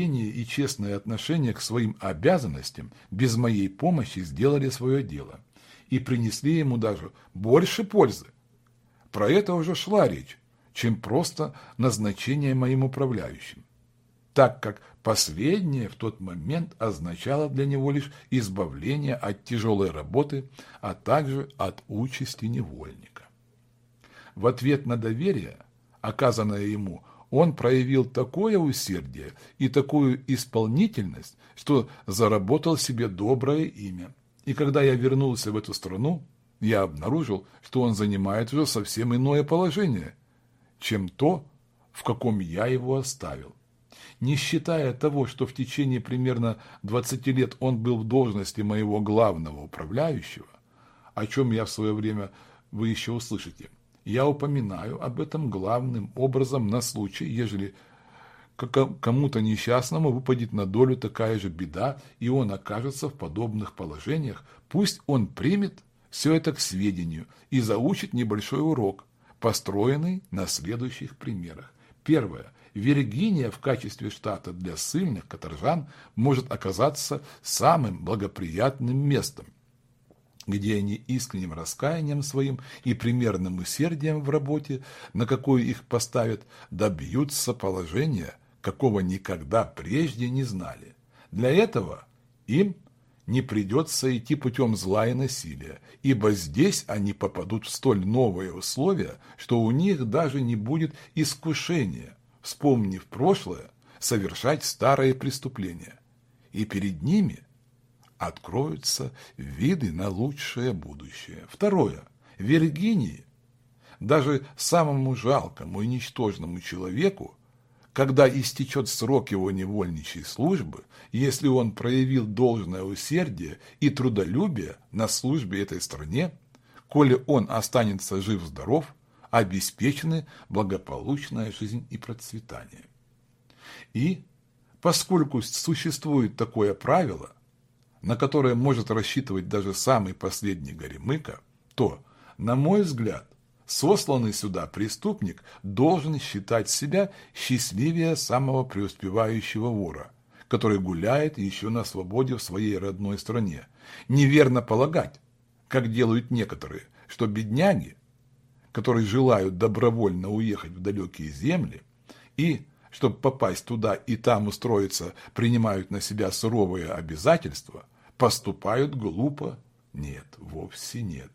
и честное отношение к своим обязанностям без моей помощи сделали свое дело и принесли ему даже больше пользы. Про это уже шла речь, чем просто назначение моим управляющим, так как последнее в тот момент означало для него лишь избавление от тяжелой работы, а также от участи невольника. В ответ на доверие, оказанное ему, он проявил такое усердие и такую исполнительность, что заработал себе доброе имя. И когда я вернулся в эту страну, я обнаружил, что он занимает уже совсем иное положение, чем то, в каком я его оставил. Не считая того, что в течение примерно 20 лет он был в должности моего главного управляющего, о чем я в свое время вы еще услышите – я упоминаю об этом главным образом на случай, ежели кому-то несчастному выпадет на долю такая же беда, и он окажется в подобных положениях, пусть он примет все это к сведению и заучит небольшой урок, построенный на следующих примерах. Первое. Виргиния в качестве штата для сильных каторжан может оказаться самым благоприятным местом – где они искренним раскаянием своим и примерным усердием в работе, на какую их поставят, добьются положения, какого никогда прежде не знали. Для этого им не придется идти путем зла и насилия, ибо здесь они попадут в столь новые условия, что у них даже не будет искушения, вспомнив прошлое, совершать старые преступления. И перед ними – откроются виды на лучшее будущее. Второе. В Виргинии даже самому жалкому и ничтожному человеку, когда истечет срок его невольничьей службы, если он проявил должное усердие и трудолюбие на службе этой стране, коли он останется жив-здоров, обеспечены благополучная жизнь и процветание. И, поскольку существует такое правило – на которое может рассчитывать даже самый последний горемыка, то, на мой взгляд, сосланный сюда преступник должен считать себя счастливее самого преуспевающего вора, который гуляет еще на свободе в своей родной стране. Неверно полагать, как делают некоторые, что бедняги, которые желают добровольно уехать в далекие земли и чтобы попасть туда и там устроиться, принимают на себя суровые обязательства, поступают глупо? Нет, вовсе нет.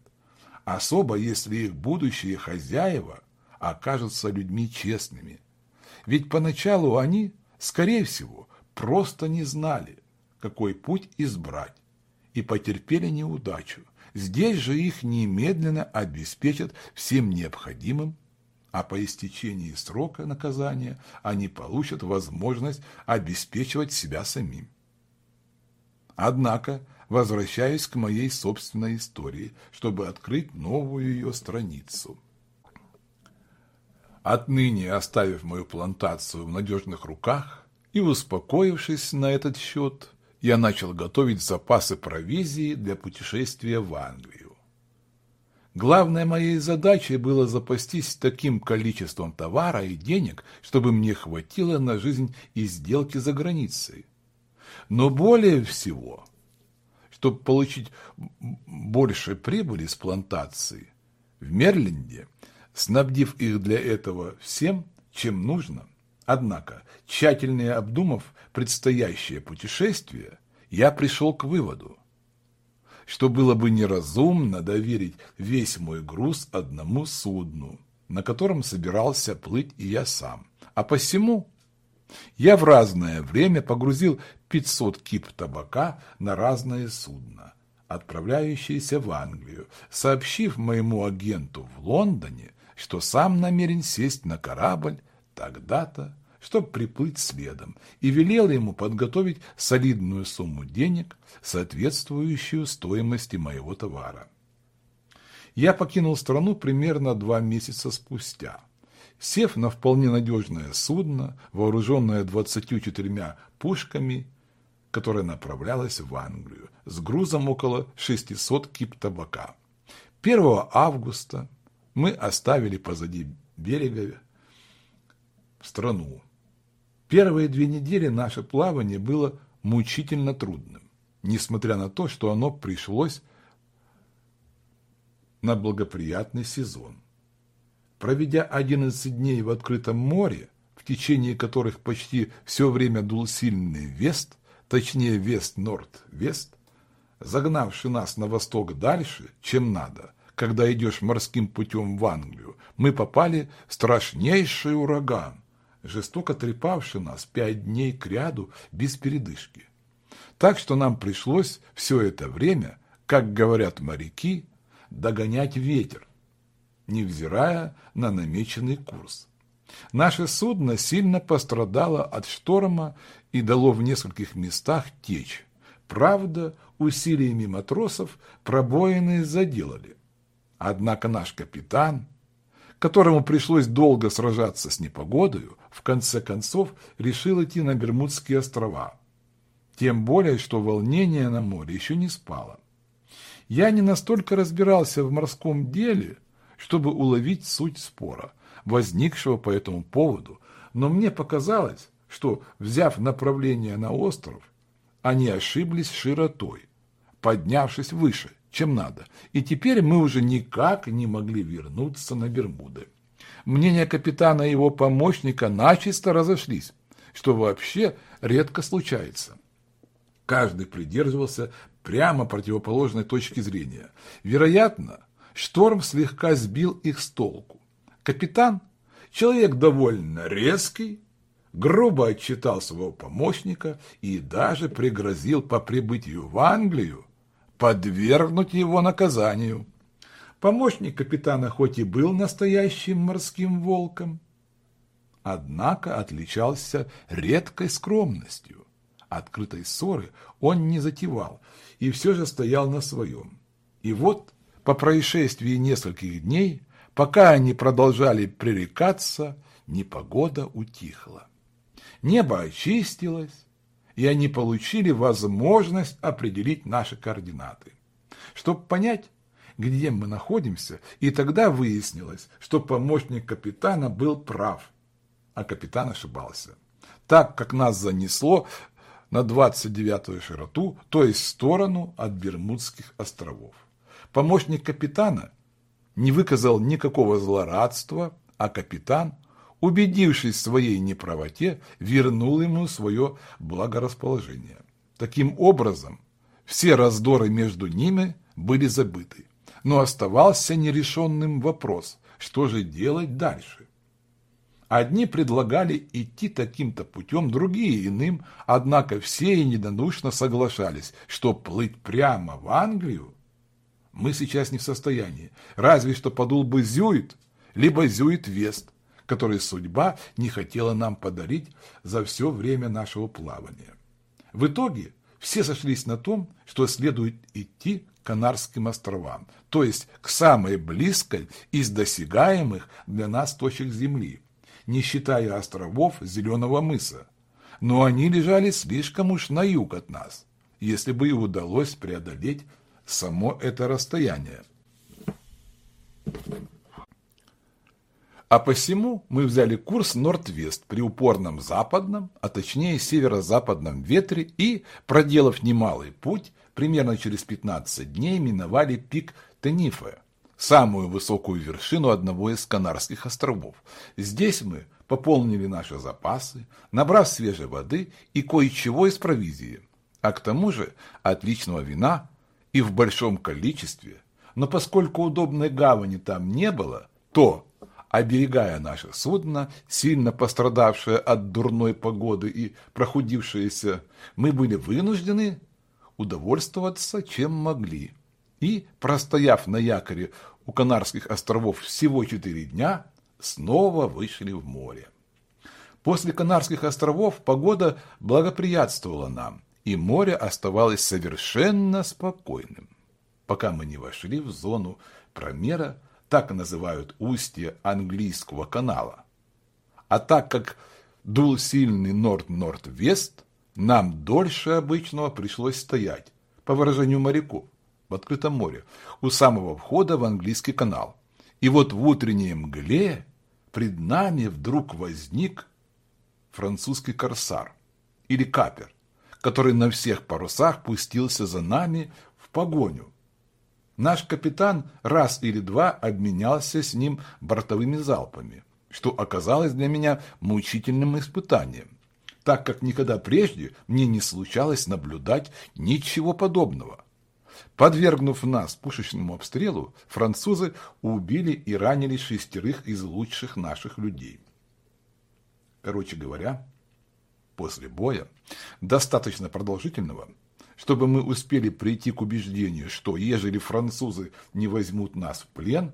Особо, если их будущие хозяева окажутся людьми честными. Ведь поначалу они, скорее всего, просто не знали, какой путь избрать, и потерпели неудачу. Здесь же их немедленно обеспечат всем необходимым, а по истечении срока наказания они получат возможность обеспечивать себя самим. Однако возвращаюсь к моей собственной истории, чтобы открыть новую ее страницу. Отныне, оставив мою плантацию в надежных руках и успокоившись на этот счет, я начал готовить запасы провизии для путешествия в Англию. Главной моей задачей было запастись таким количеством товара и денег, чтобы мне хватило на жизнь и сделки за границей. Но более всего, чтобы получить больше прибыли с плантации, в Мерленде, снабдив их для этого всем, чем нужно. Однако, тщательно обдумав предстоящее путешествие, я пришел к выводу, что было бы неразумно доверить весь мой груз одному судну, на котором собирался плыть и я сам. А посему я в разное время погрузил 500 кип табака на разные судна, отправляющиеся в Англию, сообщив моему агенту в Лондоне, что сам намерен сесть на корабль тогда-то, чтобы приплыть следом, и велел ему подготовить солидную сумму денег, соответствующую стоимости моего товара. Я покинул страну примерно два месяца спустя – Сев на вполне надежное судно, вооруженное 24 пушками, которое направлялось в Англию, с грузом около 600 кип табака. 1 августа мы оставили позади берега страну Первые две недели наше плавание было мучительно трудным, несмотря на то, что оно пришлось на благоприятный сезон. Проведя 11 дней в открытом море, в течение которых почти все время дул сильный вест, точнее вест-норд-вест, загнавший нас на восток дальше, чем надо, когда идешь морским путем в Англию, мы попали в страшнейший ураган, жестоко трепавший нас пять дней к ряду без передышки. Так что нам пришлось все это время, как говорят моряки, догонять ветер, невзирая на намеченный курс. Наше судно сильно пострадало от шторма и дало в нескольких местах течь. Правда, усилиями матросов пробоины заделали. Однако наш капитан, которому пришлось долго сражаться с непогодою, в конце концов решил идти на Бермудские острова. Тем более, что волнение на море еще не спало. Я не настолько разбирался в морском деле, чтобы уловить суть спора, возникшего по этому поводу, но мне показалось, что, взяв направление на остров, они ошиблись широтой, поднявшись выше, чем надо, и теперь мы уже никак не могли вернуться на Бермуды. Мнения капитана и его помощника начисто разошлись, что вообще редко случается. Каждый придерживался прямо противоположной точки зрения. Вероятно, шторм слегка сбил их с толку. Капитан, человек довольно резкий, грубо отчитал своего помощника и даже пригрозил по прибытию в Англию подвергнуть его наказанию. Помощник капитана хоть и был настоящим морским волком, однако отличался редкой скромностью. Открытой ссоры он не затевал и все же стоял на своем. И вот, по происшествии нескольких дней, пока они продолжали пререкаться, непогода утихла. Небо очистилось, и они получили возможность определить наши координаты. Чтобы понять, где мы находимся, и тогда выяснилось, что помощник капитана был прав, а капитан ошибался. Так как нас занесло на 29-ю широту, то есть в сторону от Бермудских островов. Помощник капитана не выказал никакого злорадства, а капитан – убедившись в своей неправоте, вернул ему свое благорасположение. Таким образом, все раздоры между ними были забыты, но оставался нерешенным вопрос, что же делать дальше. Одни предлагали идти таким-то путем, другие иным, однако все единодушно соглашались, что плыть прямо в Англию мы сейчас не в состоянии, разве что подул бы Зюит, либо Зюит-Вест, который судьба не хотела нам подарить за все время нашего плавания. В итоге все сошлись на том, что следует идти к Канарским островам, то есть к самой близкой из досягаемых для нас точек Земли, не считая островов Зеленого мыса. Но они лежали слишком уж на юг от нас, если бы и удалось преодолеть само это расстояние. А посему мы взяли курс Норд-Вест при упорном западном, а точнее северо-западном ветре и, проделав немалый путь, примерно через 15 дней миновали пик Тенифе, самую высокую вершину одного из Канарских островов. Здесь мы пополнили наши запасы, набрав свежей воды и кое-чего из провизии, а к тому же отличного вина и в большом количестве. Но поскольку удобной гавани там не было, то оберегая наше судно, сильно пострадавшее от дурной погоды и прохудившееся, мы были вынуждены удовольствоваться, чем могли. И, простояв на якоре у Канарских островов всего четыре дня, снова вышли в море. После Канарских островов погода благоприятствовала нам, и море оставалось совершенно спокойным, пока мы не вошли в зону промера так называют устье английского канала. А так как дул сильный норд-норд-вест, нам дольше обычного пришлось стоять, по выражению моряков, в открытом море, у самого входа в английский канал. И вот в утренней мгле пред нами вдруг возник французский корсар или капер, который на всех парусах пустился за нами в погоню. Наш капитан раз или два обменялся с ним бортовыми залпами, что оказалось для меня мучительным испытанием, так как никогда прежде мне не случалось наблюдать ничего подобного. Подвергнув нас пушечному обстрелу, французы убили и ранили шестерых из лучших наших людей. Короче говоря, после боя, достаточно продолжительного, чтобы мы успели прийти к убеждению, что ежели французы не возьмут нас в плен,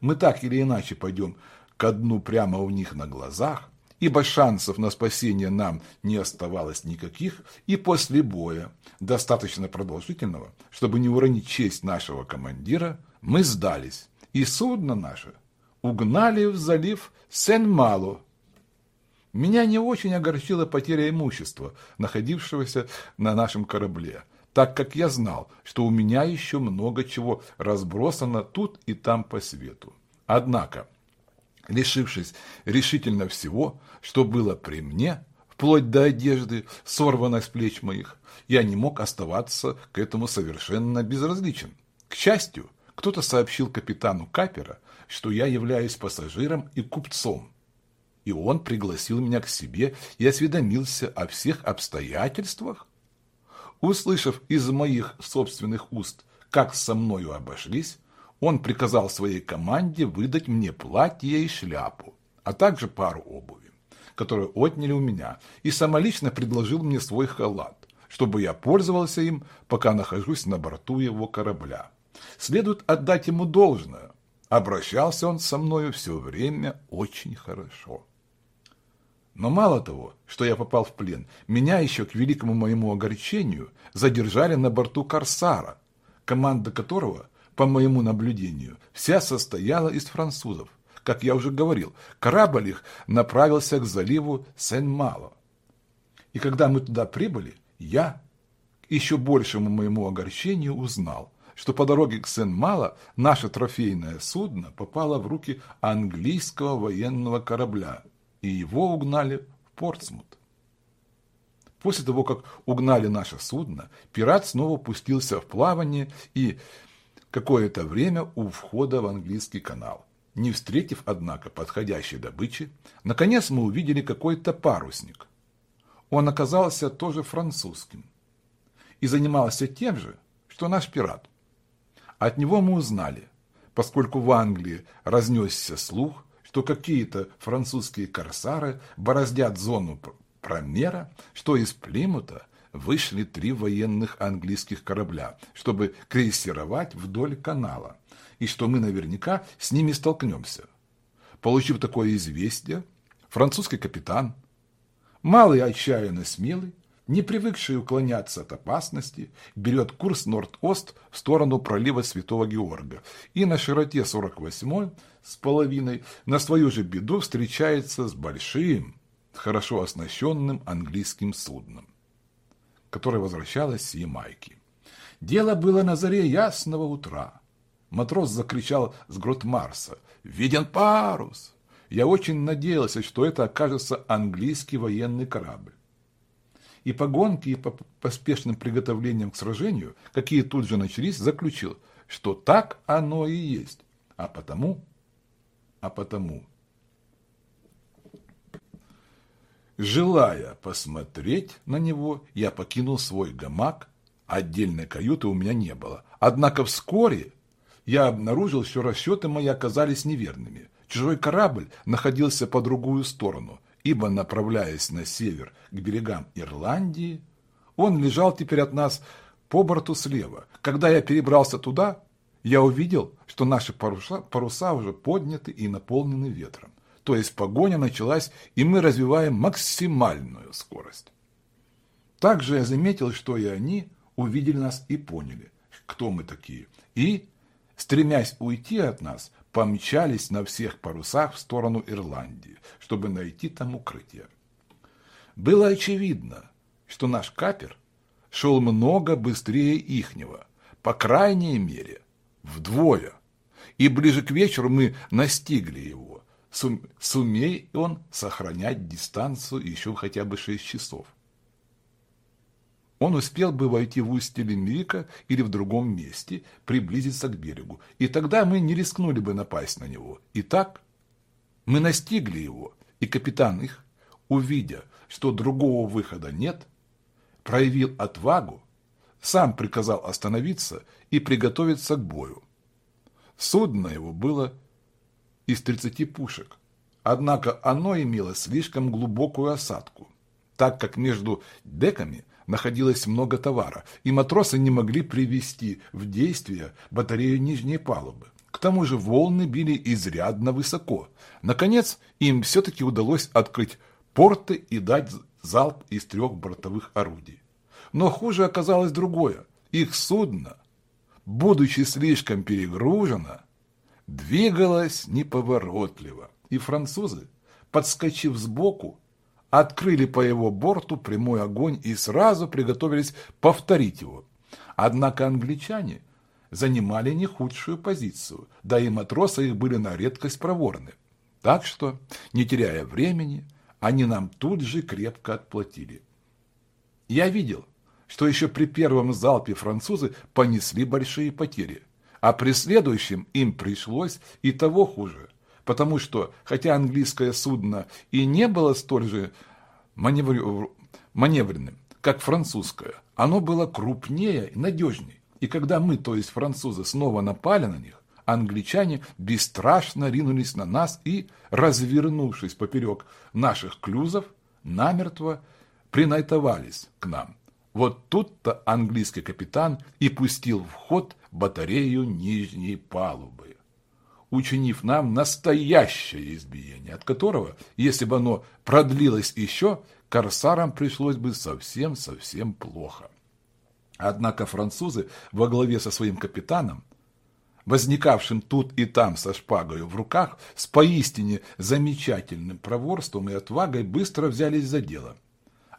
мы так или иначе пойдем ко дну прямо у них на глазах, ибо шансов на спасение нам не оставалось никаких, и после боя, достаточно продолжительного, чтобы не уронить честь нашего командира, мы сдались, и судно наше угнали в залив Сен-Мало, меня не очень огорчила потеря имущества, находившегося на нашем корабле, так как я знал, что у меня еще много чего разбросано тут и там по свету. Однако, лишившись решительно всего, что было при мне, вплоть до одежды, сорванной с плеч моих, я не мог оставаться к этому совершенно безразличен. К счастью, кто-то сообщил капитану Капера, что я являюсь пассажиром и купцом, и он пригласил меня к себе и осведомился о всех обстоятельствах. Услышав из моих собственных уст, как со мною обошлись, он приказал своей команде выдать мне платье и шляпу, а также пару обуви, которую отняли у меня, и самолично предложил мне свой халат, чтобы я пользовался им, пока нахожусь на борту его корабля. Следует отдать ему должное. Обращался он со мною все время очень хорошо. Но мало того, что я попал в плен, меня еще, к великому моему огорчению, задержали на борту «Корсара», команда которого, по моему наблюдению, вся состояла из французов. Как я уже говорил, корабль их направился к заливу Сен-Мало. И когда мы туда прибыли, я, еще большему моему огорчению, узнал, что по дороге к Сен-Мало наше трофейное судно попало в руки английского военного корабля – и его угнали в Портсмут. После того, как угнали наше судно, пират снова пустился в плавание и какое-то время у входа в английский канал. Не встретив, однако, подходящей добычи, наконец мы увидели какой-то парусник. Он оказался тоже французским и занимался тем же, что наш пират. От него мы узнали, поскольку в Англии разнесся слух, что какие-то французские корсары бороздят зону промера, что из Плимута вышли три военных английских корабля, чтобы крейсировать вдоль канала, и что мы наверняка с ними столкнемся. Получив такое известие, французский капитан, малый отчаянно смелый, не привыкший уклоняться от опасности, берет курс Норд-Ост в сторону пролива Святого Георга и на широте 48-й с половиной на свою же беду встречается с большим, хорошо оснащенным английским судном, которое возвращалось с Ямайки. Дело было на заре ясного утра. Матрос закричал с грот Марса «Виден парус!» Я очень надеялся, что это окажется английский военный корабль и по гонке, и по поспешным приготовлениям к сражению, какие тут же начались, заключил, что так оно и есть. А потому, а потому, желая посмотреть на него, я покинул свой гамак, отдельной каюты у меня не было. Однако вскоре я обнаружил, что расчеты мои оказались неверными. Чужой корабль находился по другую сторону, ибо, направляясь на север к берегам Ирландии, он лежал теперь от нас по борту слева. Когда я перебрался туда, я увидел, что наши паруса, паруса уже подняты и наполнены ветром. То есть погоня началась, и мы развиваем максимальную скорость. Также я заметил, что и они увидели нас и поняли, кто мы такие. И, стремясь уйти от нас, помчались на всех парусах в сторону Ирландии, чтобы найти там укрытие. Было очевидно, что наш капер шел много быстрее ихнего, по крайней мере, вдвое, и ближе к вечеру мы настигли его. сум, сумей он сохранять дистанцию еще хотя бы 6 часов. Он успел бы войти в устье Линвика или в другом месте, приблизиться к берегу, и тогда мы не рискнули бы напасть на него. Итак, мы настигли его, и капитан их, увидя, что другого выхода нет, проявил отвагу, сам приказал остановиться и приготовиться к бою. Судно его было из 30 пушек, однако оно имело слишком глубокую осадку, так как между деками находилось много товара, и матросы не могли привести в действие батарею нижней палубы. К тому же волны били изрядно высоко. Наконец, им все-таки удалось открыть порты и дать залп из трех бортовых орудий. Но хуже оказалось другое. Их судно, будучи слишком перегружено, двигалось неповоротливо, и французы, подскочив сбоку, открыли по его борту прямой огонь и сразу приготовились повторить его. Однако англичане занимали не худшую позицию, да и матросы их были на редкость проворны. Так что, не теряя времени, они нам тут же крепко отплатили. Я видел, что еще при первом залпе французы понесли большие потери, а при следующем им пришлось и того хуже, потому что, хотя английское судно и не было столь же маневр... маневренным, как французское, оно было крупнее и надежнее. И когда мы, то есть французы, снова напали на них, англичане бесстрашно ринулись на нас и, развернувшись поперек наших клюзов, намертво принайтовались к нам. Вот тут-то английский капитан и пустил в ход батарею нижней палубы, учинив нам настоящее избиение, от которого, если бы оно продлилось еще, корсарам пришлось бы совсем-совсем плохо. Однако французы во главе со своим капитаном, возникавшим тут и там со шпагой в руках, с поистине замечательным проворством и отвагой быстро взялись за дело –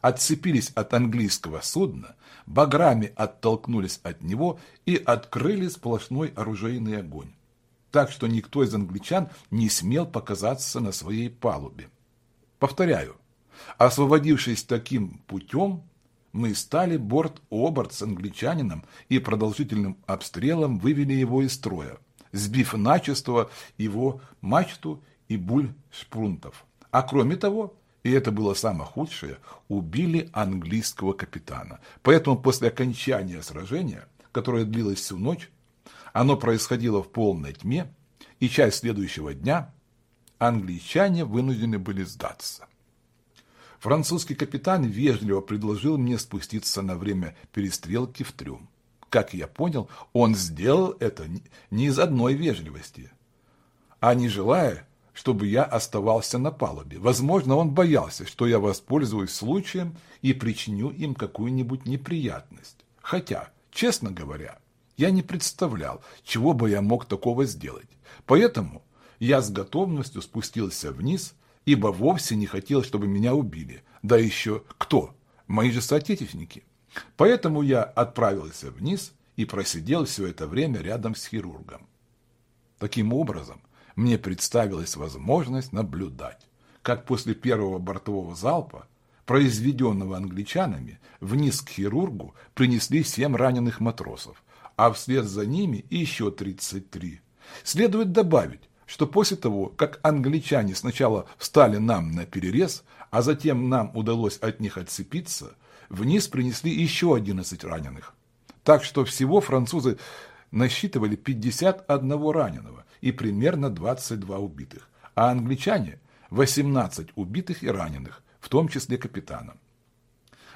отцепились от английского судна, баграми оттолкнулись от него и открыли сплошной оружейный огонь. Так что никто из англичан не смел показаться на своей палубе. Повторяю, освободившись таким путем, мы стали борт-оборт с англичанином и продолжительным обстрелом вывели его из строя, сбив начисто его мачту и буль шпрунтов. А кроме того, и это было самое худшее, убили английского капитана. Поэтому после окончания сражения, которое длилось всю ночь, оно происходило в полной тьме, и часть следующего дня англичане вынуждены были сдаться. Французский капитан вежливо предложил мне спуститься на время перестрелки в трюм. Как я понял, он сделал это не из одной вежливости, а не желая, чтобы я оставался на палубе. Возможно, он боялся, что я воспользуюсь случаем и причиню им какую-нибудь неприятность. Хотя, честно говоря, я не представлял, чего бы я мог такого сделать. Поэтому я с готовностью спустился вниз, ибо вовсе не хотел, чтобы меня убили. Да еще кто? Мои же соотечественники. Поэтому я отправился вниз и просидел все это время рядом с хирургом. Таким образом, мне представилась возможность наблюдать, как после первого бортового залпа, произведенного англичанами, вниз к хирургу принесли семь раненых матросов, а вслед за ними еще 33. Следует добавить, что после того, как англичане сначала встали нам на перерез, а затем нам удалось от них отцепиться, вниз принесли еще 11 раненых. Так что всего французы насчитывали 51 раненого, и примерно 22 убитых, а англичане – 18 убитых и раненых, в том числе капитана.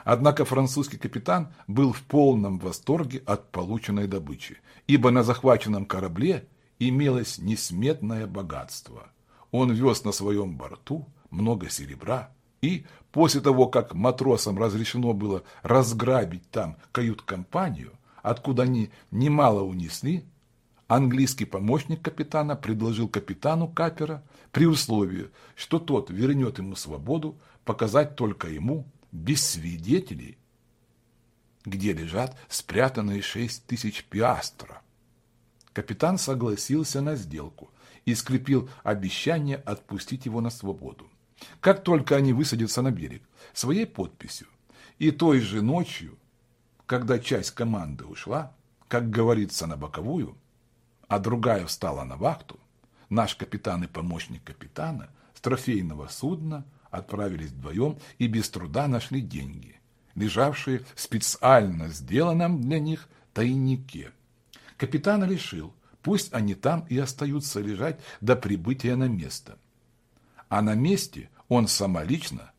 Однако французский капитан был в полном восторге от полученной добычи, ибо на захваченном корабле имелось несметное богатство. Он вез на своем борту много серебра, и после того, как матросам разрешено было разграбить там кают-компанию, откуда они немало унесли, Английский помощник капитана предложил капитану капера при условии, что тот вернет ему свободу, показать только ему, без свидетелей, где лежат спрятанные шесть тысяч пиастра. Капитан согласился на сделку, и скрепил обещание отпустить его на свободу. Как только они высадятся на берег, своей подписью, и той же ночью, когда часть команды ушла, как говорится, на боковую, а другая встала на вахту, наш капитан и помощник капитана с трофейного судна отправились вдвоем и без труда нашли деньги, лежавшие в специально сделанном для них тайнике. Капитан решил, пусть они там и остаются лежать до прибытия на место. А на месте он самолично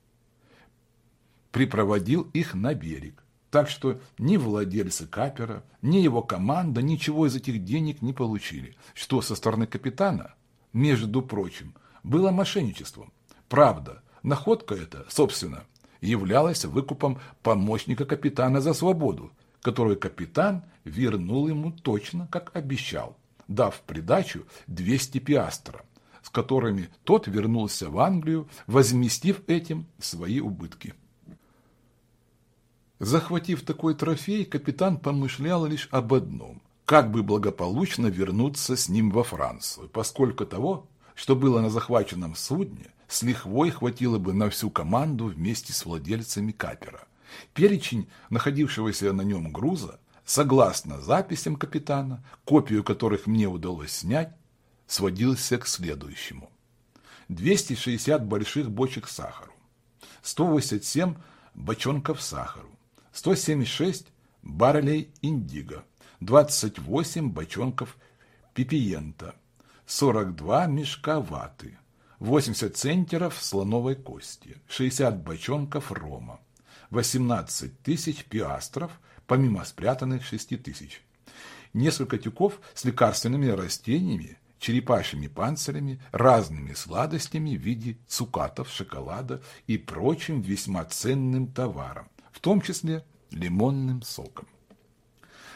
припроводил их на берег. Так что ни владельцы капера, ни его команда ничего из этих денег не получили, что со стороны капитана, между прочим, было мошенничеством. Правда, находка эта, собственно, являлась выкупом помощника капитана за свободу, которую капитан вернул ему точно, как обещал, дав придачу 200 пиастра, с которыми тот вернулся в Англию, возместив этим свои убытки. Захватив такой трофей, капитан помышлял лишь об одном – как бы благополучно вернуться с ним во Францию, поскольку того, что было на захваченном судне, с лихвой хватило бы на всю команду вместе с владельцами капера. Перечень находившегося на нем груза, согласно записям капитана, копию которых мне удалось снять, сводился к следующему. 260 больших бочек сахару, 187 бочонков сахару, 176 баррелей индиго, 28 бочонков пипиента, 42 мешка ваты, 80 центеров слоновой кости, 60 бочонков рома, 18 тысяч пиастров, помимо спрятанных 6 тысяч, несколько тюков с лекарственными растениями, черепашьими панцирями, разными сладостями в виде цукатов, шоколада и прочим весьма ценным товаром, в том числе лимонным соком.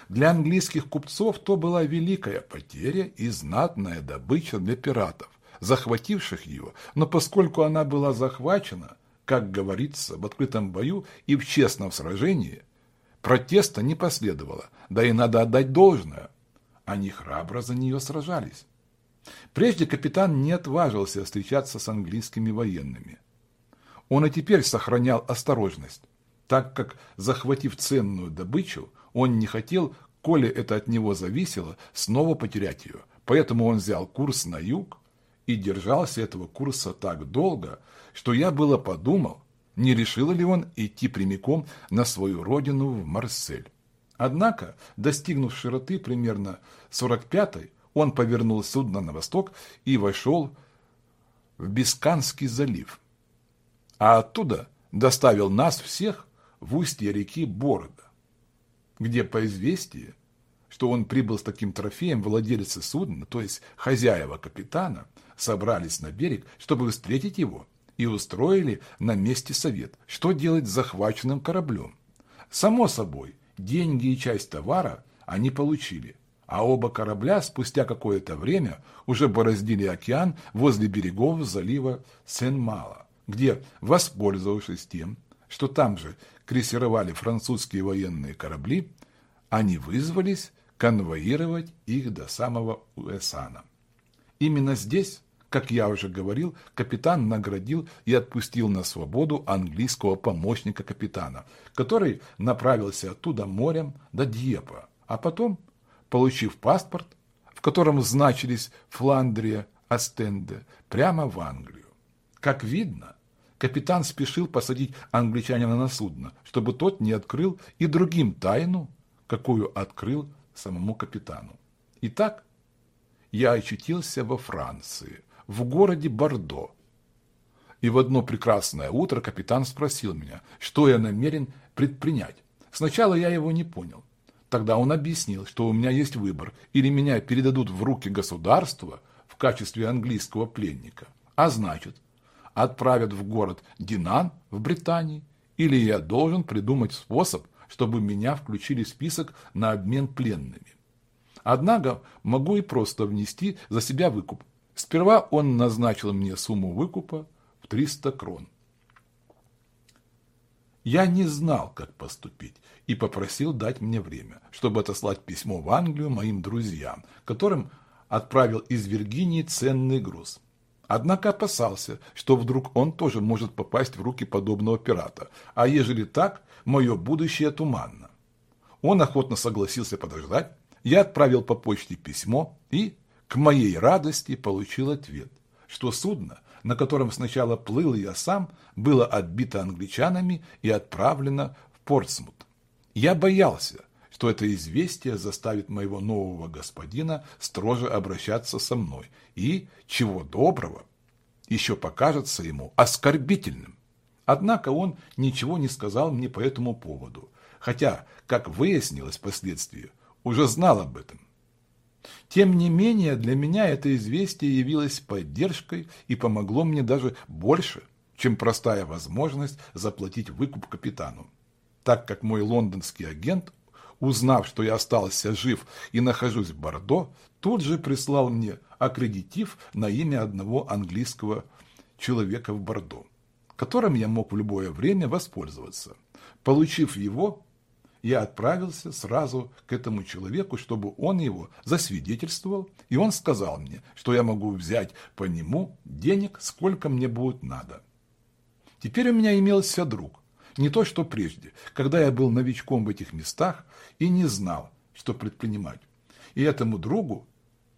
Для английских купцов то была великая потеря и знатная добыча для пиратов, захвативших ее, но поскольку она была захвачена, как говорится, в открытом бою и в честном сражении, протеста не последовало, да и надо отдать должное. Они храбро за нее сражались. Прежде капитан не отважился встречаться с английскими военными. Он и теперь сохранял осторожность, так как, захватив ценную добычу, он не хотел, коли это от него зависело, снова потерять ее. Поэтому он взял курс на юг и держался этого курса так долго, что я было подумал, не решил ли он идти прямиком на свою родину в Марсель. Однако, достигнув широты примерно 45-й, он повернул судно на восток и вошел в Бисканский залив, а оттуда доставил нас всех в устье реки Борода, где по известии, что он прибыл с таким трофеем, владельцы судна, то есть хозяева капитана, собрались на берег, чтобы встретить его, и устроили на месте совет, что делать с захваченным кораблем. Само собой, деньги и часть товара они получили – а оба корабля спустя какое-то время уже бороздили океан возле берегов залива Сен-Мало, где, воспользовавшись тем, что там же крейсировали французские военные корабли, они вызвались конвоировать их до самого Уэсана. Именно здесь, как я уже говорил, капитан наградил и отпустил на свободу английского помощника капитана, который направился оттуда морем до Дьепа, а потом – получив паспорт, в котором значились Фландрия, Астенде, прямо в Англию. Как видно, капитан спешил посадить англичанина на судно, чтобы тот не открыл и другим тайну, какую открыл самому капитану. Итак, я очутился во Франции, в городе Бордо. И в одно прекрасное утро капитан спросил меня, что я намерен предпринять. Сначала я его не понял. Тогда он объяснил, что у меня есть выбор, или меня передадут в руки государства в качестве английского пленника, а значит, отправят в город Динан в Британии, или я должен придумать способ, чтобы меня включили в список на обмен пленными. Однако могу и просто внести за себя выкуп. Сперва он назначил мне сумму выкупа в 300 крон. Я не знал, как поступить, и попросил дать мне время, чтобы отослать письмо в Англию моим друзьям, которым отправил из Виргинии ценный груз. Однако опасался, что вдруг он тоже может попасть в руки подобного пирата, а ежели так, мое будущее туманно. Он охотно согласился подождать, я отправил по почте письмо и, к моей радости, получил ответ, что судно, на котором сначала плыл я сам, было отбито англичанами и отправлено в Портсмут. Я боялся, что это известие заставит моего нового господина строже обращаться со мной и, чего доброго, еще покажется ему оскорбительным. Однако он ничего не сказал мне по этому поводу, хотя, как выяснилось впоследствии, уже знал об этом. Тем не менее, для меня это известие явилось поддержкой и помогло мне даже больше, чем простая возможность заплатить выкуп капитану, так как мой лондонский агент узнав, что я остался жив и нахожусь в Бордо, тут же прислал мне аккредитив на имя одного английского человека в Бордо, которым я мог в любое время воспользоваться. Получив его, я отправился сразу к этому человеку, чтобы он его засвидетельствовал, и он сказал мне, что я могу взять по нему денег, сколько мне будет надо. Теперь у меня имелся друг, не то, что прежде, когда я был новичком в этих местах и не знал, что предпринимать. И этому другу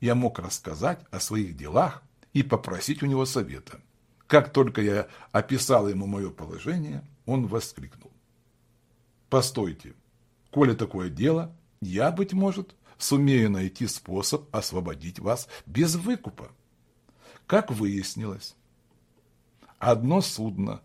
я мог рассказать о своих делах и попросить у него совета. Как только я описал ему мое положение, он воскликнул. «Постойте, коли такое дело, я, быть может, сумею найти способ освободить вас без выкупа». Как выяснилось, одно судно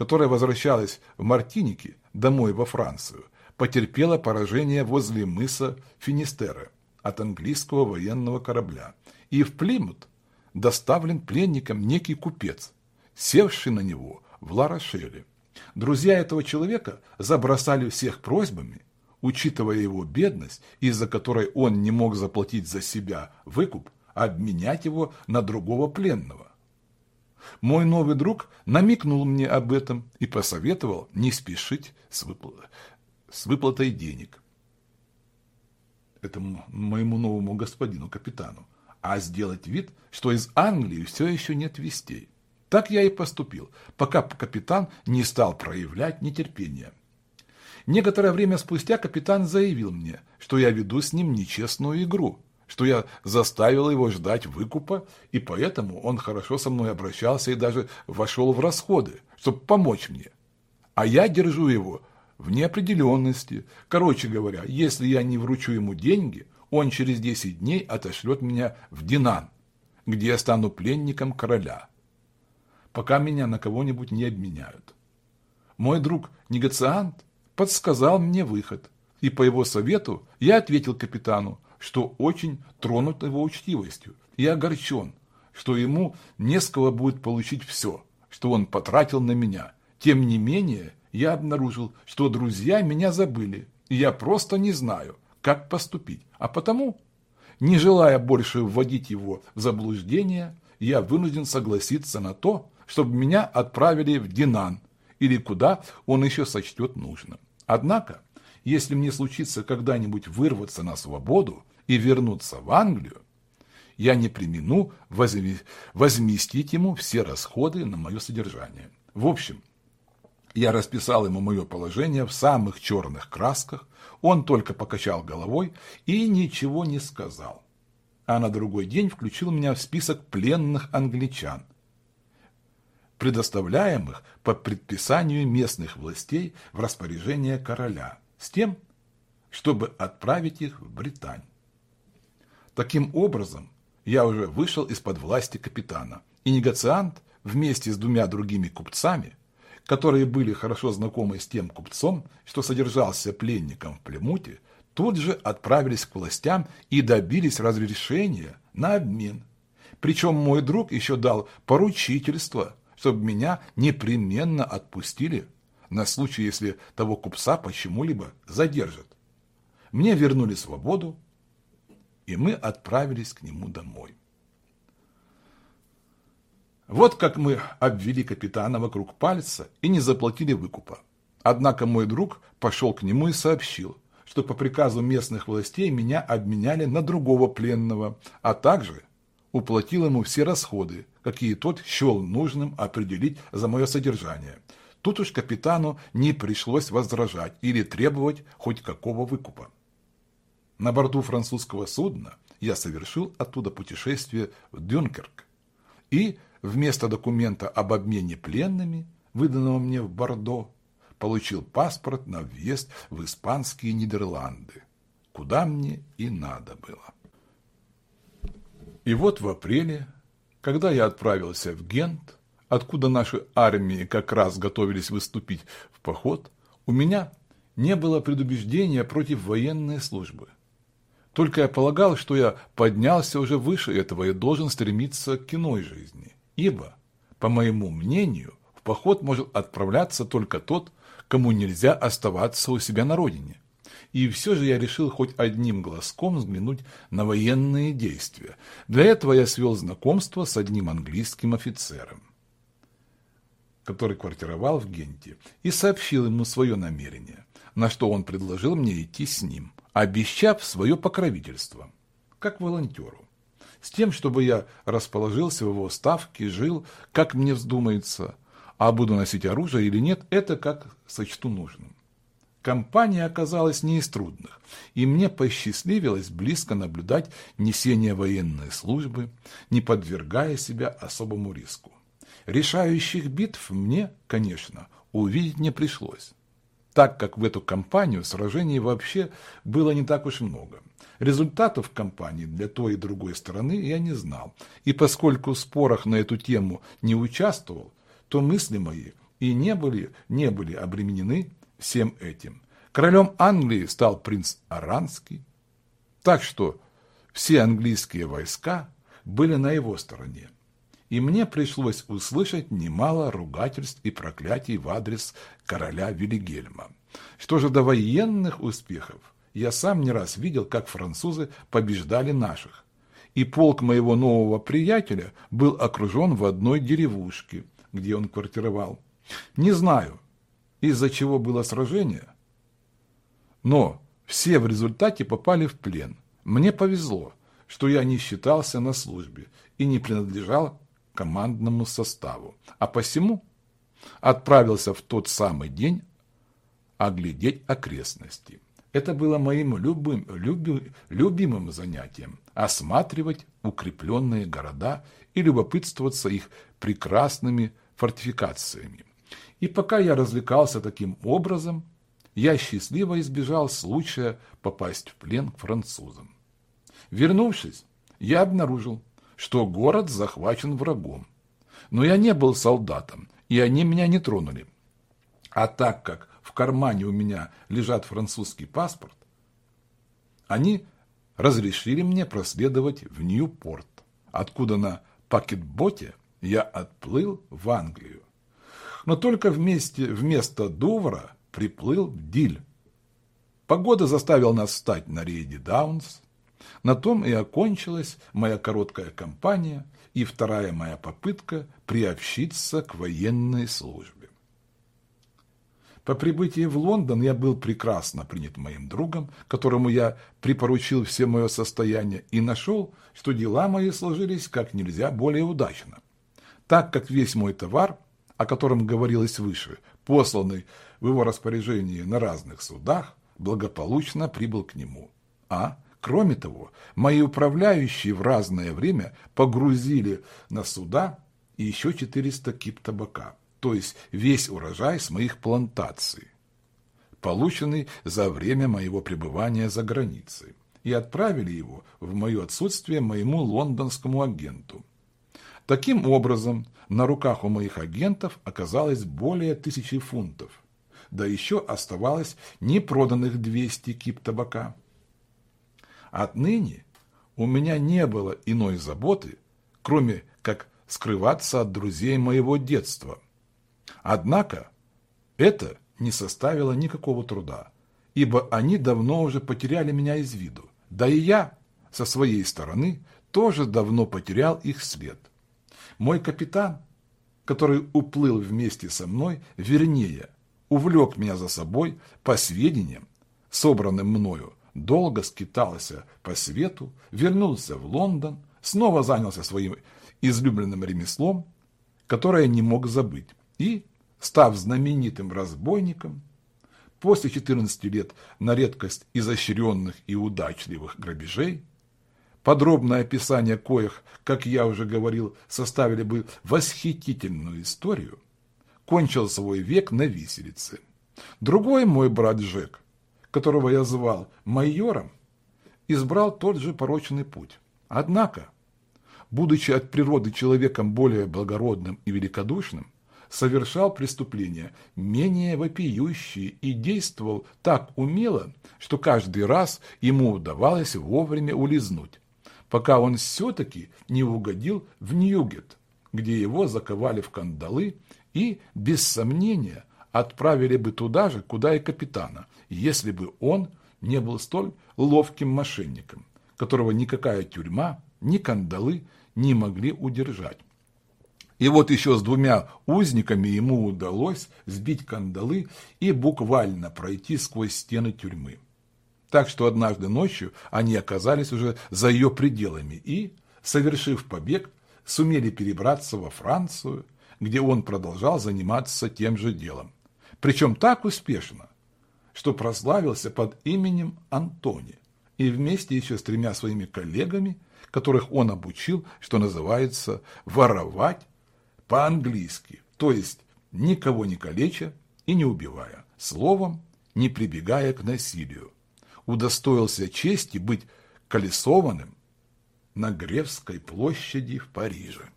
которая возвращалась в Мартиники домой во Францию, потерпела поражение возле мыса Финистеры от английского военного корабля, и в Плимут доставлен пленником некий купец, севший на него в Ларошеле. Друзья этого человека забросали всех просьбами, учитывая его бедность, из-за которой он не мог заплатить за себя выкуп, обменять его на другого пленного. Мой новый друг намекнул мне об этом и посоветовал не спешить с, выпл... с выплатой денег этому моему новому господину, капитану, а сделать вид, что из Англии все еще нет вестей. Так я и поступил, пока капитан не стал проявлять нетерпение. Некоторое время спустя капитан заявил мне, что я веду с ним нечестную игру – что я заставил его ждать выкупа, и поэтому он хорошо со мной обращался и даже вошел в расходы, чтобы помочь мне. А я держу его в неопределенности. Короче говоря, если я не вручу ему деньги, он через 10 дней отошлет меня в Динан, где я стану пленником короля, пока меня на кого-нибудь не обменяют. Мой друг негациант подсказал мне выход, и по его совету я ответил капитану, что очень тронут его учтивостью и огорчен, что ему не с кого будет получить все, что он потратил на меня. Тем не менее, я обнаружил, что друзья меня забыли, и я просто не знаю, как поступить. А потому, не желая больше вводить его в заблуждение, я вынужден согласиться на то, чтобы меня отправили в Динан или куда он еще сочтет нужным. Однако, если мне случится когда-нибудь вырваться на свободу, и вернуться в Англию, я не примену возместить ему все расходы на мое содержание. В общем, я расписал ему мое положение в самых черных красках, он только покачал головой и ничего не сказал. А на другой день включил меня в список пленных англичан, предоставляемых по предписанию местных властей в распоряжение короля, с тем, чтобы отправить их в Британию. Таким образом, я уже вышел из-под власти капитана, и негациант вместе с двумя другими купцами, которые были хорошо знакомы с тем купцом, что содержался пленником в Племуте, тут же отправились к властям и добились разрешения на обмен. Причем мой друг еще дал поручительство, чтобы меня непременно отпустили на случай, если того купца почему-либо задержат. Мне вернули свободу, и мы отправились к нему домой. Вот как мы обвели капитана вокруг пальца и не заплатили выкупа. Однако мой друг пошел к нему и сообщил, что по приказу местных властей меня обменяли на другого пленного, а также уплатил ему все расходы, какие тот счел нужным определить за мое содержание. Тут уж капитану не пришлось возражать или требовать хоть какого выкупа. На борту французского судна я совершил оттуда путешествие в Дюнкерк и вместо документа об обмене пленными, выданного мне в Бордо, получил паспорт на въезд в испанские Нидерланды, куда мне и надо было. И вот в апреле, когда я отправился в Гент, откуда наши армии как раз готовились выступить в поход, у меня не было предубеждения против военной службы. Только я полагал, что я поднялся уже выше этого и должен стремиться к иной жизни. Ибо, по моему мнению, в поход может отправляться только тот, кому нельзя оставаться у себя на родине. И все же я решил хоть одним глазком взглянуть на военные действия. Для этого я свел знакомство с одним английским офицером, который квартировал в Генте, и сообщил ему свое намерение, на что он предложил мне идти с ним, обещав свое покровительство, как волонтеру с тем, чтобы я расположился в его ставке, жил, как мне вздумается, а буду носить оружие или нет, это как сочту нужным. Компания оказалась не из трудных, и мне посчастливилось близко наблюдать несение военной службы, не подвергая себя особому риску. Решающих битв мне, конечно, увидеть не пришлось, так как в эту кампанию сражений вообще было не так уж много. Результатов кампании для той и другой стороны я не знал, и поскольку в спорах на эту тему не участвовал, то мысли мои и не были, не были обременены всем этим. Королем Англии стал принц Аранский, так что все английские войска были на его стороне. И мне пришлось услышать немало ругательств и проклятий в адрес короля Вильгельма. Что же до военных успехов, я сам не раз видел, как французы побеждали наших. И полк моего нового приятеля был окружен в одной деревушке, где он квартировал. Не знаю, из-за чего было сражение, но все в результате попали в плен. Мне повезло, что я не считался на службе и не принадлежал командному составу, а посему отправился в тот самый день оглядеть окрестности. Это было моим любым, люби, любимым занятием – осматривать укрепленные города и любопытствоваться их прекрасными фортификациями. И пока я развлекался таким образом, я счастливо избежал случая попасть в плен к французам. Вернувшись, я обнаружил, что город захвачен врагом. Но я не был солдатом, и они меня не тронули. А так как в кармане у меня лежат французский паспорт, они разрешили мне проследовать в Ньюпорт, откуда на пакетботе я отплыл в Англию. Но только вместе, вместо Дувра приплыл в Диль. Погода заставила нас встать на рейде Даунс. На том и окончилась моя короткая кампания и вторая моя попытка приобщиться к военной службе. По прибытии в Лондон я был прекрасно принят моим другом, которому я припоручил все мое состояние, и нашел, что дела мои сложились как нельзя более удачно. Так как весь мой товар, о котором говорилось выше, посланный в его распоряжение на разных судах, благополучно прибыл к нему. А, кроме того, мои управляющие в разное время погрузили на суда еще 400 кип табака то есть весь урожай с моих плантаций, полученный за время моего пребывания за границей, и отправили его в мое отсутствие моему лондонскому агенту. Таким образом, на руках у моих агентов оказалось более тысячи фунтов, да еще оставалось непроданных 200 кип табака. Отныне у меня не было иной заботы, кроме как скрываться от друзей моего детства – Однако это не составило никакого труда, ибо они давно уже потеряли меня из виду, да и я, со своей стороны, тоже давно потерял их след. Мой капитан, который уплыл вместе со мной, вернее, увлек меня за собой по сведениям, собранным мною, долго скитался по свету, вернулся в Лондон, снова занялся своим излюбленным ремеслом, которое не мог забыть, и, став знаменитым разбойником, после 14 лет на редкость изощренных и удачливых грабежей, подробное описание коих, как я уже говорил, составили бы восхитительную историю, кончил свой век на виселице. Другой мой брат Жек, которого я звал майором, избрал тот же порочный путь. Однако, будучи от природы человеком более благородным и великодушным, совершал преступления менее вопиющие и действовал так умело, что каждый раз ему удавалось вовремя улизнуть, пока он все-таки не угодил в Ньюгет, где его заковали в кандалы и, без сомнения, отправили бы туда же, куда и капитана, если бы он не был столь ловким мошенником, которого никакая тюрьма, ни кандалы не могли удержать. И вот еще с двумя узниками ему удалось сбить кандалы и буквально пройти сквозь стены тюрьмы. Так что однажды ночью они оказались уже за ее пределами и, совершив побег, сумели перебраться во Францию, где он продолжал заниматься тем же делом. Причем так успешно, что прославился под именем Антони и вместе еще с тремя своими коллегами, которых он обучил, что называется, воровать по-английски, то есть никого не калеча и не убивая, словом, не прибегая к насилию. Удостоился чести быть колесованным на Гревской площади в Париже.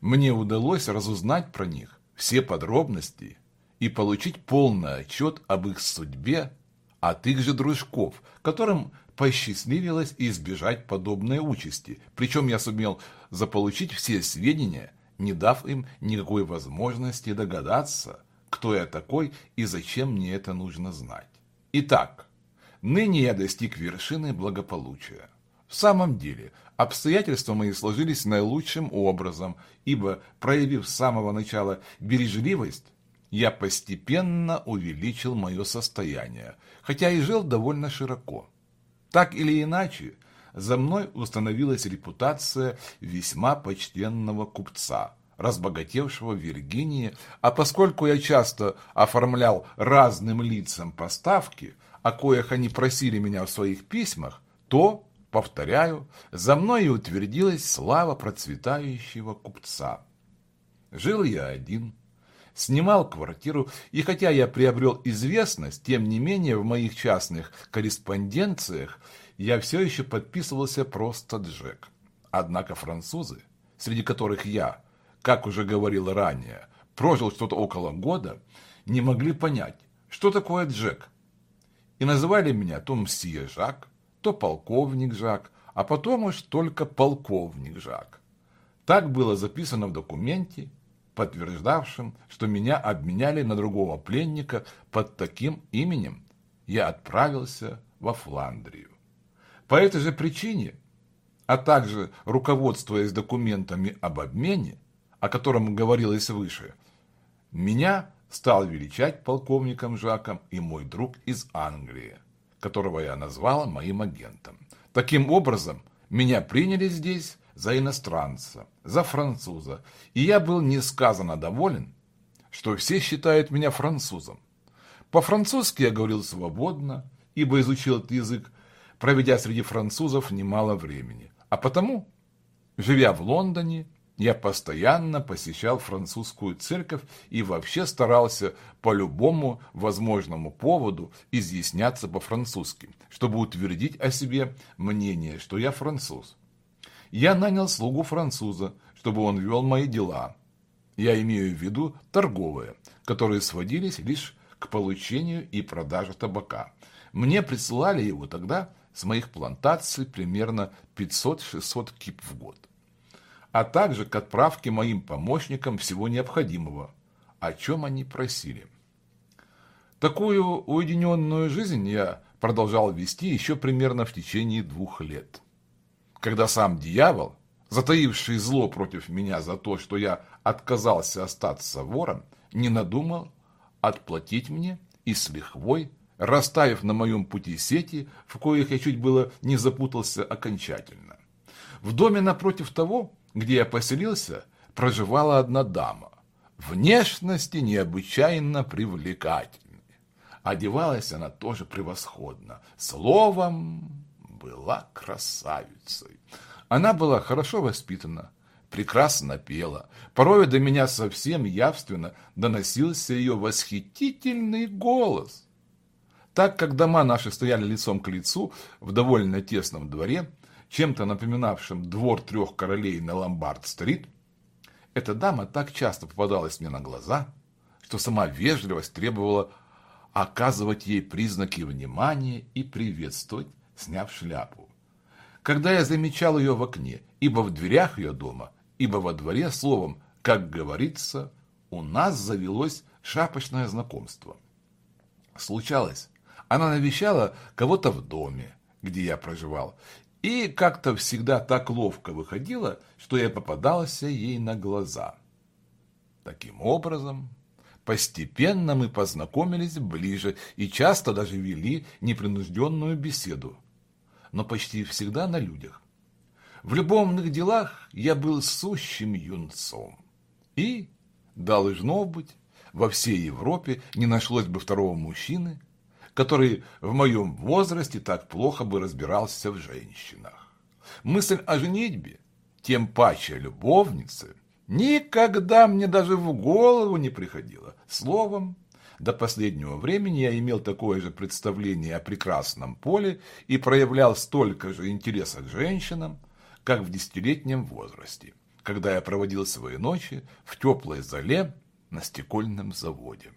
Мне удалось разузнать про них все подробности и получить полный отчет об их судьбе от их же дружков, которым посчастливилось избежать подобной участи. Причем я сумел заполучить все сведения, не дав им никакой возможности догадаться, кто я такой и зачем мне это нужно знать. Итак, ныне я достиг вершины благополучия. В самом деле, обстоятельства мои сложились наилучшим образом, ибо, проявив с самого начала бережливость, я постепенно увеличил мое состояние, хотя и жил довольно широко. Так или иначе, за мной установилась репутация весьма почтенного купца, разбогатевшего в Виргинии, а поскольку я часто оформлял разным лицам поставки, о коих они просили меня в своих письмах, то, повторяю, за мной и утвердилась слава процветающего купца. Жил я один, снимал квартиру, и хотя я приобрел известность, тем не менее в моих частных корреспонденциях я все еще подписывался просто Джек. Однако французы, среди которых я, как уже говорил ранее, прожил что-то около года, не могли понять, что такое Джек. И называли меня то мсье Жак, то полковник Жак, а потом уж только полковник Жак. Так было записано в документе, подтверждавшим, что меня обменяли на другого пленника под таким именем, я отправился во Фландрию. По этой же причине, а также руководствуясь документами об обмене, о котором говорилось выше, меня стал величать полковником Жаком и мой друг из Англии, которого я назвал моим агентом. Таким образом, меня приняли здесь за иностранца, за француза, и я был несказанно доволен, что все считают меня французом. По-французски я говорил свободно, ибо изучил этот язык, проведя среди французов немало времени. А потому, живя в Лондоне, я постоянно посещал французскую церковь и вообще старался по любому возможному поводу изъясняться по-французски, чтобы утвердить о себе мнение, что я француз. Я нанял слугу француза, чтобы он вел мои дела. Я имею в виду торговые, которые сводились лишь к получению и продаже табака. Мне присылали его тогда с моих плантаций примерно 500-600 кип в год, а также к отправке моим помощникам всего необходимого, о чем они просили. Такую уединенную жизнь я продолжал вести еще примерно в течение двух лет когда сам дьявол, затаивший зло против меня за то, что я отказался остаться вором, не надумал отплатить мне и с лихвой, расставив на моем пути сети, в коих я чуть было не запутался окончательно. В доме напротив того, где я поселился, проживала одна дама, внешности необычайно привлекательной. Одевалась она тоже превосходно. Словом, была красавицей. Она была хорошо воспитана, прекрасно пела. Порой до меня совсем явственно доносился ее восхитительный голос. Так как дома наши стояли лицом к лицу в довольно тесном дворе, чем-то напоминавшем двор трех королей на Ломбард-стрит, эта дама так часто попадалась мне на глаза, что сама вежливость требовала оказывать ей признаки внимания и приветствовать, сняв шляпу. Когда я замечал ее в окне, ибо в дверях ее дома, ибо во дворе, словом, как говорится, у нас завелось шапочное знакомство. Случалось, она навещала кого-то в доме, где я проживал, и как-то всегда так ловко выходила, что я попадался ей на глаза. Таким образом, постепенно мы познакомились ближе и часто даже вели непринужденную беседу, но почти всегда на людях. В любовных делах я был сущим юнцом. И, должно быть, во всей Европе не нашлось бы второго мужчины, который в моем возрасте так плохо бы разбирался в женщинах. Мысль о женитьбе, тем паче любовнице, никогда мне даже в голову не приходила. Словом, до последнего времени я имел такое же представление о прекрасном поле и проявлял столько же интереса к женщинам, как в десятилетнем возрасте, когда я проводил свои ночи в теплой зале на стекольном заводе.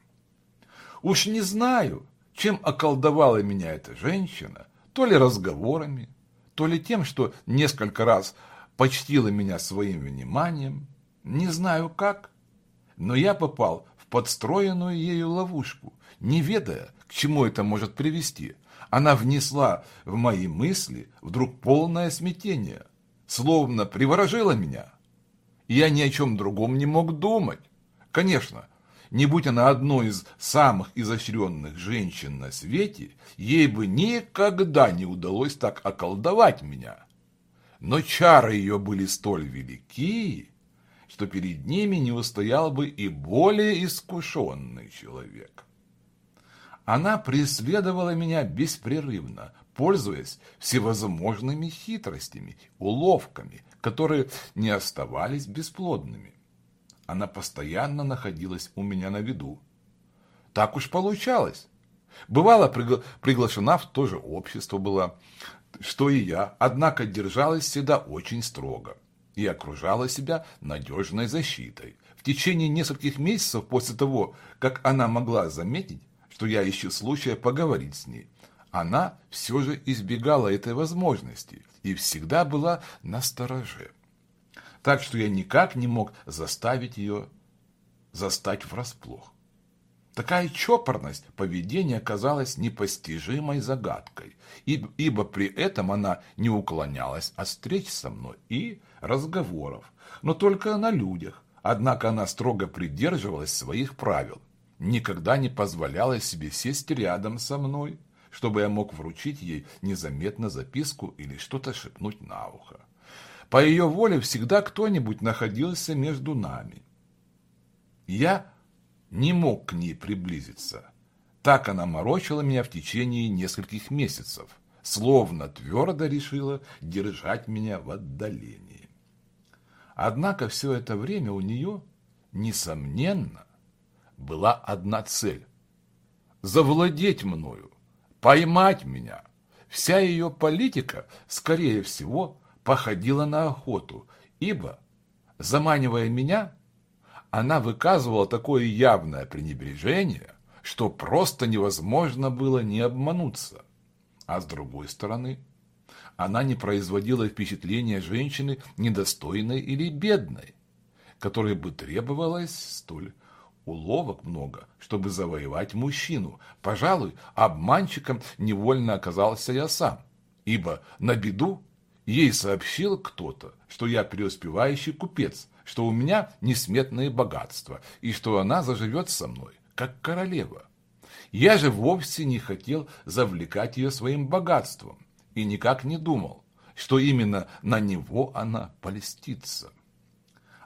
Уж не знаю, чем околдовала меня эта женщина, то ли разговорами, то ли тем, что несколько раз почтила меня своим вниманием, не знаю как, но я попал в подстроенную ею ловушку, не ведая, к чему это может привести. Она внесла в мои мысли вдруг полное смятение, словно приворожила меня. Я ни о чем другом не мог думать. Конечно, не будь она одной из самых изощренных женщин на свете, ей бы никогда не удалось так околдовать меня. Но чары ее были столь велики, что перед ними не устоял бы и более искушенный человек. Она преследовала меня беспрерывно, пользуясь всевозможными хитростями, уловками, которые не оставались бесплодными. Она постоянно находилась у меня на виду. Так уж получалось. Бывало, пригла приглашена в то же общество была, что и я, однако держалась всегда очень строго и окружала себя надежной защитой. В течение нескольких месяцев после того, как она могла заметить, что я ищу случая поговорить с ней, она все же избегала этой возможности и всегда была на стороже так что я никак не мог заставить ее застать врасплох. Такая чопорность поведения казалась непостижимой загадкой, ибо при этом она не уклонялась от встреч со мной и разговоров, но только на людях. Однако она строго придерживалась своих правил, никогда не позволяла себе сесть рядом со мной, чтобы я мог вручить ей незаметно записку или что-то шепнуть на ухо. По ее воле всегда кто-нибудь находился между нами. Я не мог к ней приблизиться. Так она морочила меня в течение нескольких месяцев, словно твердо решила держать меня в отдалении. Однако все это время у нее, несомненно, была одна цель – завладеть мною, поймать меня. Вся ее политика, скорее всего, походила на охоту, ибо, заманивая меня, она выказывала такое явное пренебрежение, что просто невозможно было не обмануться. А с другой стороны, она не производила впечатления женщины недостойной или бедной, которой бы требовалось столь уловок много, чтобы завоевать мужчину. Пожалуй, обманщиком невольно оказался я сам, ибо на беду Ей сообщил кто-то, что я преуспевающий купец, что у меня несметные богатства, и что она заживет со мной, как королева. Я же вовсе не хотел завлекать ее своим богатством и никак не думал, что именно на него она полистится.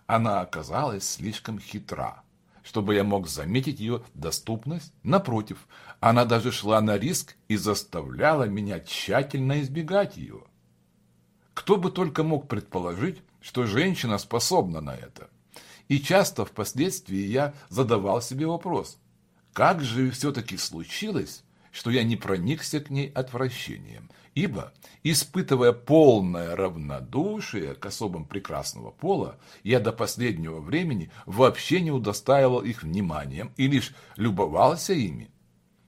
Она оказалась слишком хитра, чтобы я мог заметить ее доступность. Напротив, она даже шла на риск и заставляла меня тщательно избегать ее. Кто бы только мог предположить, что женщина способна на это. И часто впоследствии я задавал себе вопрос, как же все-таки случилось, что я не проникся к ней отвращением, ибо, испытывая полное равнодушие к особам прекрасного пола, я до последнего времени вообще не удостаивал их вниманием и лишь любовался ими,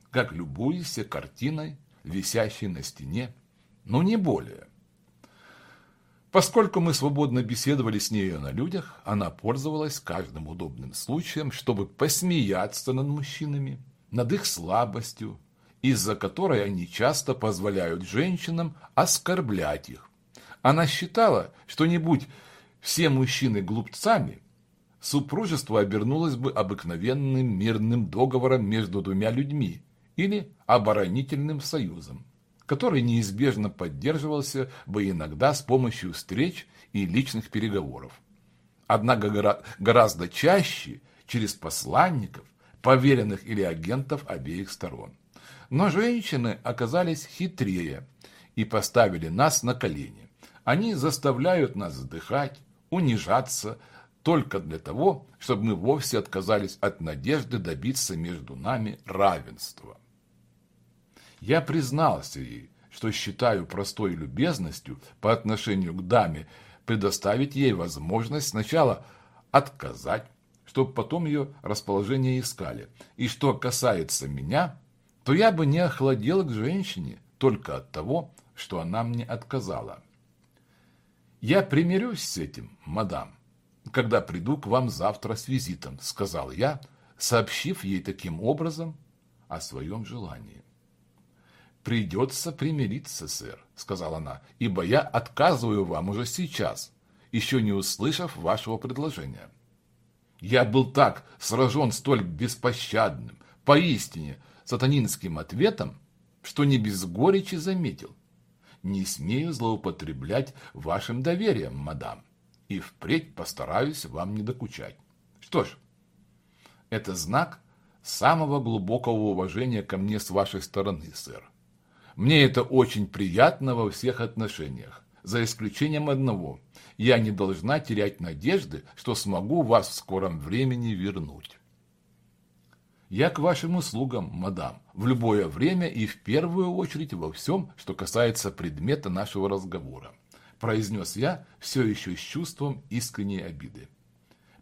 как любуешься картиной, висящей на стене, но не более. Поскольку мы свободно беседовали с нею на людях, она пользовалась каждым удобным случаем, чтобы посмеяться над мужчинами, над их слабостью, из-за которой они часто позволяют женщинам оскорблять их. Она считала, что не будь все мужчины глупцами, супружество обернулось бы обыкновенным мирным договором между двумя людьми или оборонительным союзом который неизбежно поддерживался бы иногда с помощью встреч и личных переговоров. Однако гораздо чаще через посланников, поверенных или агентов обеих сторон. Но женщины оказались хитрее и поставили нас на колени. Они заставляют нас вздыхать, унижаться, только для того, чтобы мы вовсе отказались от надежды добиться между нами равенства. Я признался ей, что считаю простой любезностью по отношению к даме предоставить ей возможность сначала отказать, чтобы потом ее расположение искали. И что касается меня, то я бы не охладел к женщине только от того, что она мне отказала. «Я примирюсь с этим, мадам, когда приду к вам завтра с визитом», сказал я, сообщив ей таким образом о своем желании. «Придется примириться, сэр», — сказала она, «ибо я отказываю вам уже сейчас, еще не услышав вашего предложения». Я был так сражен столь беспощадным, поистине сатанинским ответом, что не без горечи заметил. Не смею злоупотреблять вашим доверием, мадам, и впредь постараюсь вам не докучать. Что ж, это знак самого глубокого уважения ко мне с вашей стороны, сэр. Мне это очень приятно во всех отношениях, за исключением одного. Я не должна терять надежды, что смогу вас в скором времени вернуть. Я к вашим услугам, мадам, в любое время и в первую очередь во всем, что касается предмета нашего разговора, произнес я все еще с чувством искренней обиды.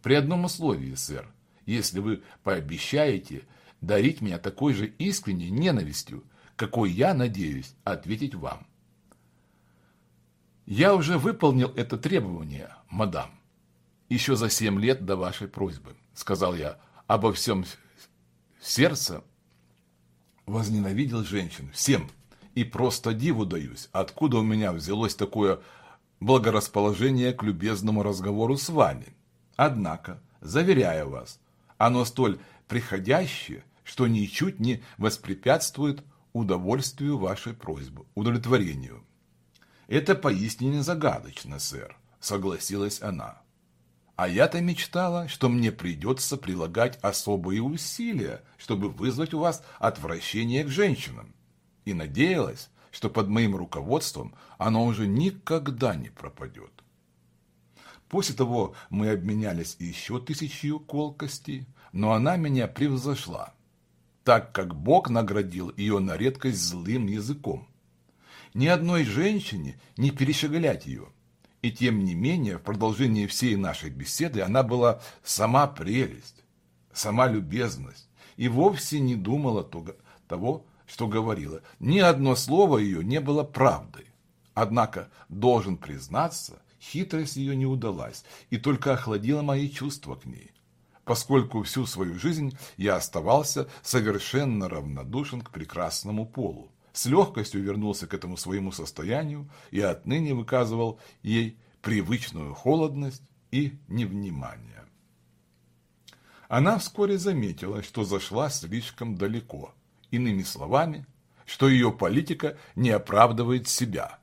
При одном условии, сэр, если вы пообещаете дарить меня такой же искренней ненавистью, какой я надеюсь ответить вам. Я уже выполнил это требование, мадам, еще за семь лет до вашей просьбы, сказал я, обо всем сердце возненавидел женщин, всем, и просто диву даюсь, откуда у меня взялось такое благорасположение к любезному разговору с вами. Однако, заверяю вас, оно столь приходящее, что ничуть не воспрепятствует удовольствию вашей просьбы, удовлетворению. Это поистине загадочно, сэр, согласилась она. А я-то мечтала, что мне придется прилагать особые усилия, чтобы вызвать у вас отвращение к женщинам. И надеялась, что под моим руководством оно уже никогда не пропадет. После того мы обменялись еще тысячью колкостей, но она меня превзошла так как Бог наградил ее на редкость злым языком. Ни одной женщине не перешагать ее. И тем не менее, в продолжении всей нашей беседы она была сама прелесть, сама любезность, и вовсе не думала того, что говорила. Ни одно слово ее не было правдой. Однако, должен признаться, хитрость ее не удалась и только охладила мои чувства к ней поскольку всю свою жизнь я оставался совершенно равнодушен к прекрасному полу. С легкостью вернулся к этому своему состоянию и отныне выказывал ей привычную холодность и невнимание. Она вскоре заметила, что зашла слишком далеко, иными словами, что ее политика не оправдывает себя,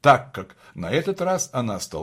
так как на этот раз она столкнулась